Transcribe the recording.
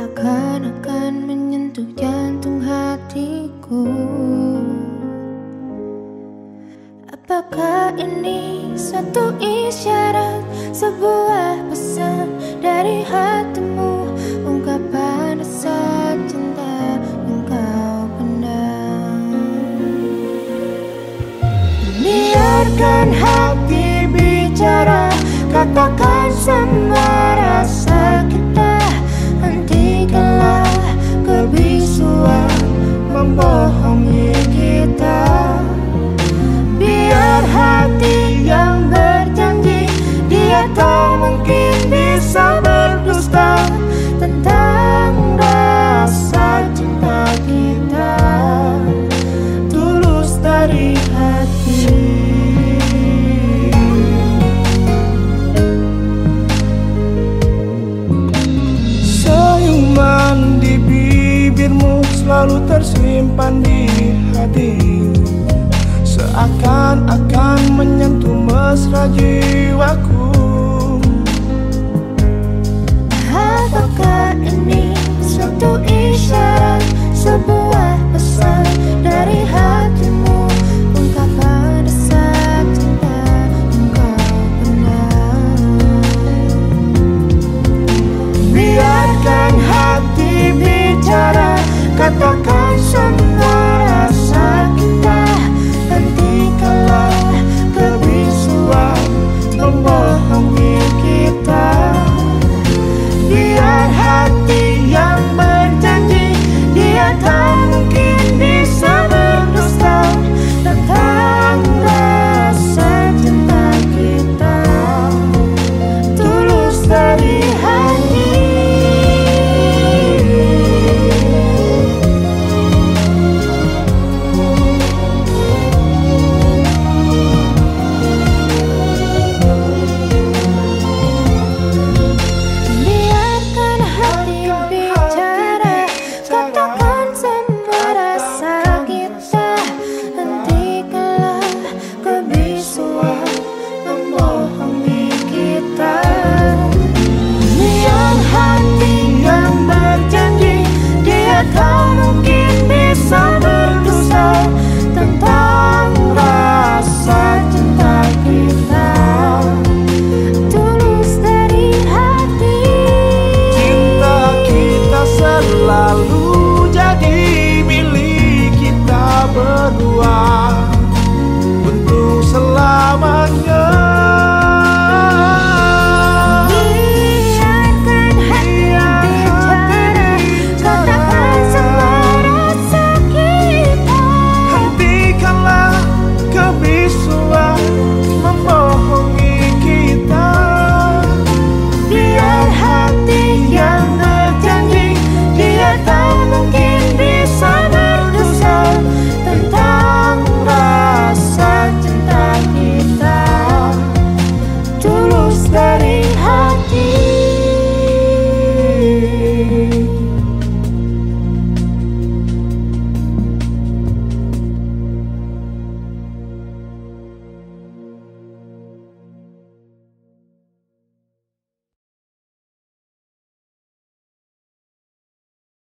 seakan-akan menyentuh jantung hatiku. Apakah ini satu isyarat, sebuah pesan dari hati? Selalu tersimpan di hati. Seakan-akan menyentuh mesra jiwaku